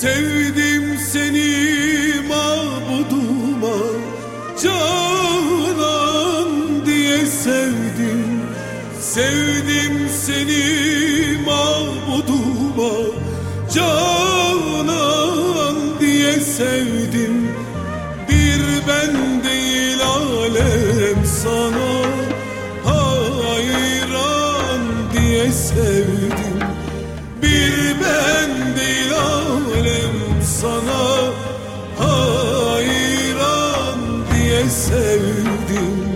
Sevdim seni mabuduma Canan diye sevdim. Sevdim seni mabuduma Canan diye sevdim. Bir ben değil alem sana Hayran diye sevdim. Bir ben you.